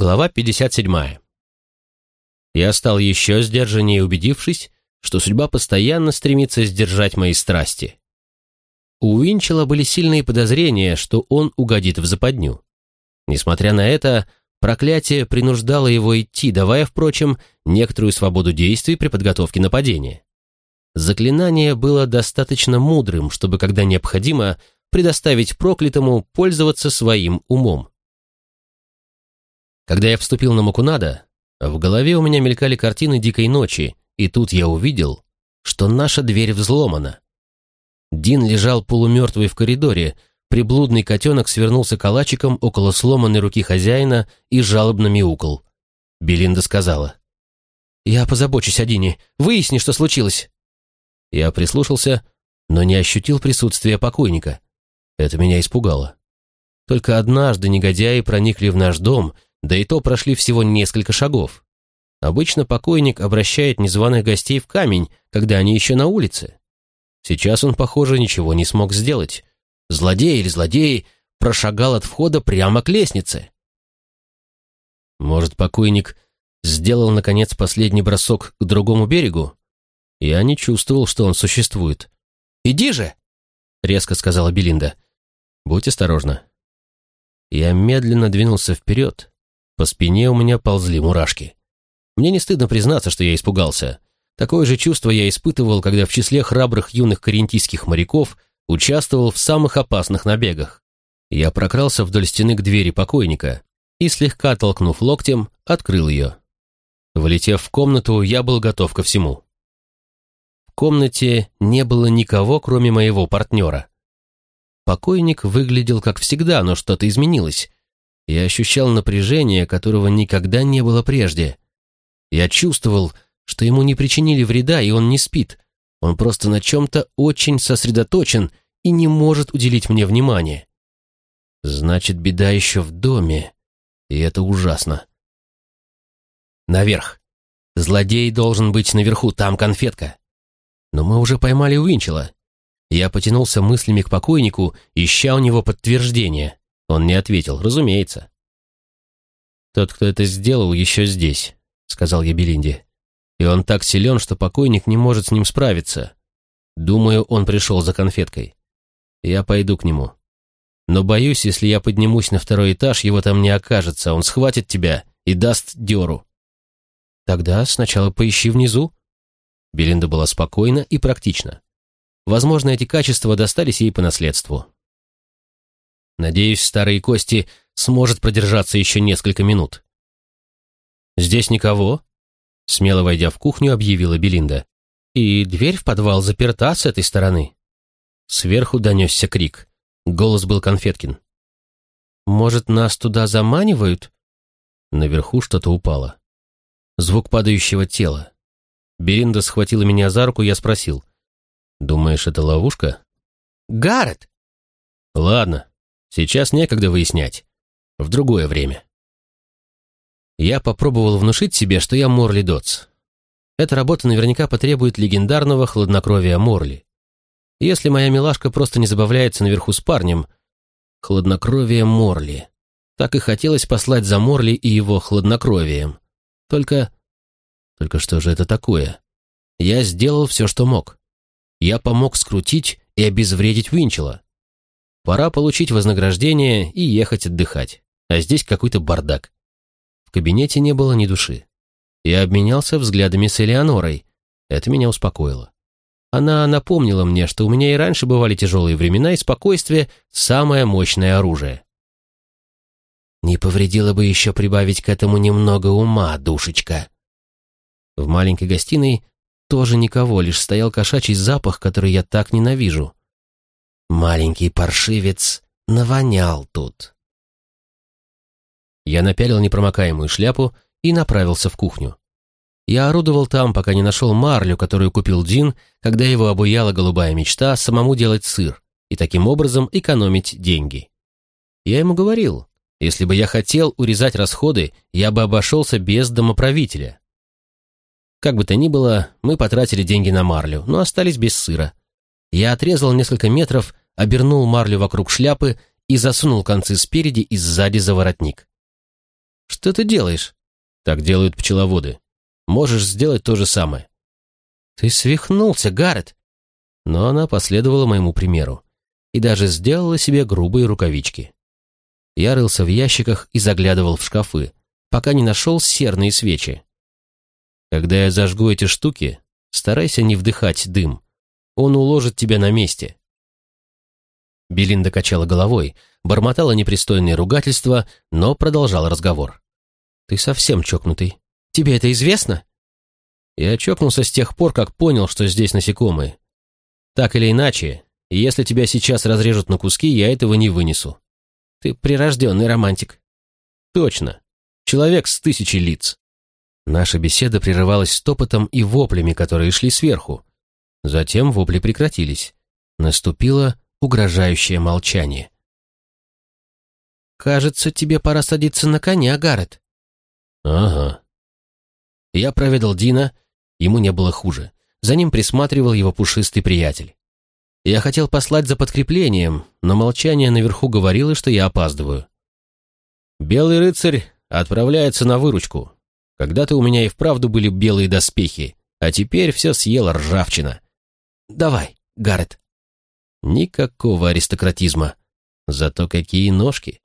Глава 57. Я стал еще сдержаннее, убедившись, что судьба постоянно стремится сдержать мои страсти. У Уинчела были сильные подозрения, что он угодит в западню. Несмотря на это, проклятие принуждало его идти, давая, впрочем, некоторую свободу действий при подготовке нападения. Заклинание было достаточно мудрым, чтобы, когда необходимо, предоставить проклятому пользоваться своим умом. Когда я вступил на Макунада, в голове у меня мелькали картины дикой ночи, и тут я увидел, что наша дверь взломана. Дин лежал полумертвый в коридоре, приблудный котенок свернулся калачиком около сломанной руки хозяина и жалобно мяукал. Белинда сказала. «Я позабочусь о Дине. Выясни, что случилось». Я прислушался, но не ощутил присутствия покойника. Это меня испугало. Только однажды негодяи проникли в наш дом — да и то прошли всего несколько шагов. Обычно покойник обращает незваных гостей в камень, когда они еще на улице. Сейчас он, похоже, ничего не смог сделать. Злодей или злодей прошагал от входа прямо к лестнице. Может, покойник сделал, наконец, последний бросок к другому берегу? Я не чувствовал, что он существует. «Иди же!» — резко сказала Белинда. «Будь осторожна». Я медленно двинулся вперед, по спине у меня ползли мурашки. Мне не стыдно признаться, что я испугался. Такое же чувство я испытывал, когда в числе храбрых юных карентийских моряков участвовал в самых опасных набегах. Я прокрался вдоль стены к двери покойника и, слегка толкнув локтем, открыл ее. Влетев в комнату, я был готов ко всему. В комнате не было никого, кроме моего партнера. Покойник выглядел как всегда, но что-то изменилось. Я ощущал напряжение, которого никогда не было прежде. Я чувствовал, что ему не причинили вреда, и он не спит. Он просто на чем-то очень сосредоточен и не может уделить мне внимания. Значит, беда еще в доме, и это ужасно. Наверх. Злодей должен быть наверху, там конфетка. Но мы уже поймали Уинчела. Я потянулся мыслями к покойнику, ища у него подтверждение. Он не ответил, разумеется. «Тот, кто это сделал, еще здесь», — сказал я Белинде. «И он так силен, что покойник не может с ним справиться. Думаю, он пришел за конфеткой. Я пойду к нему. Но боюсь, если я поднимусь на второй этаж, его там не окажется, он схватит тебя и даст дёру». «Тогда сначала поищи внизу». Белинда была спокойна и практична. Возможно, эти качества достались ей по наследству. Надеюсь, старые кости сможет продержаться еще несколько минут. «Здесь никого?» Смело войдя в кухню, объявила Белинда. «И дверь в подвал заперта с этой стороны». Сверху донесся крик. Голос был Конфеткин. «Может, нас туда заманивают?» Наверху что-то упало. Звук падающего тела. Белинда схватила меня за руку, я спросил. «Думаешь, это ловушка?» «Гаррет!» «Ладно, Сейчас некогда выяснять. В другое время. Я попробовал внушить себе, что я Морли Дотс. Эта работа наверняка потребует легендарного хладнокровия Морли. Если моя милашка просто не забавляется наверху с парнем, хладнокровие Морли. Так и хотелось послать за Морли и его хладнокровием. Только... Только что же это такое? Я сделал все, что мог. Я помог скрутить и обезвредить Винчела. Пора получить вознаграждение и ехать отдыхать. А здесь какой-то бардак. В кабинете не было ни души. Я обменялся взглядами с Элеонорой. Это меня успокоило. Она напомнила мне, что у меня и раньше бывали тяжелые времена, и спокойствие – самое мощное оружие. Не повредило бы еще прибавить к этому немного ума, душечка. В маленькой гостиной тоже никого, лишь стоял кошачий запах, который я так ненавижу. Маленький паршивец навонял тут. Я напялил непромокаемую шляпу и направился в кухню. Я орудовал там, пока не нашел марлю, которую купил Дин, когда его обуяла голубая мечта самому делать сыр и таким образом экономить деньги. Я ему говорил, если бы я хотел урезать расходы, я бы обошелся без домоправителя. Как бы то ни было, мы потратили деньги на марлю, но остались без сыра. Я отрезал несколько метров, обернул марлю вокруг шляпы и засунул концы спереди и сзади за воротник. «Что ты делаешь?» «Так делают пчеловоды. Можешь сделать то же самое». «Ты свихнулся, Гаррет!» Но она последовала моему примеру и даже сделала себе грубые рукавички. Я рылся в ящиках и заглядывал в шкафы, пока не нашел серные свечи. Когда я зажгу эти штуки, старайся не вдыхать дым. Он уложит тебя на месте. Белинда качала головой, бормотала непристойные ругательства, но продолжал разговор. «Ты совсем чокнутый. Тебе это известно?» Я чокнулся с тех пор, как понял, что здесь насекомые. Так или иначе, если тебя сейчас разрежут на куски, я этого не вынесу. Ты прирожденный романтик. Точно. Человек с тысячей лиц. Наша беседа прерывалась стопотом и воплями, которые шли сверху. Затем вопли прекратились. Наступило угрожающее молчание. «Кажется, тебе пора садиться на коня, Гаррет». «Ага». Я проведал Дина, ему не было хуже. За ним присматривал его пушистый приятель. Я хотел послать за подкреплением, но молчание наверху говорило, что я опаздываю. «Белый рыцарь отправляется на выручку. Когда-то у меня и вправду были белые доспехи, а теперь все съела ржавчина. Давай, Гаррет». Никакого аристократизма. Зато какие ножки.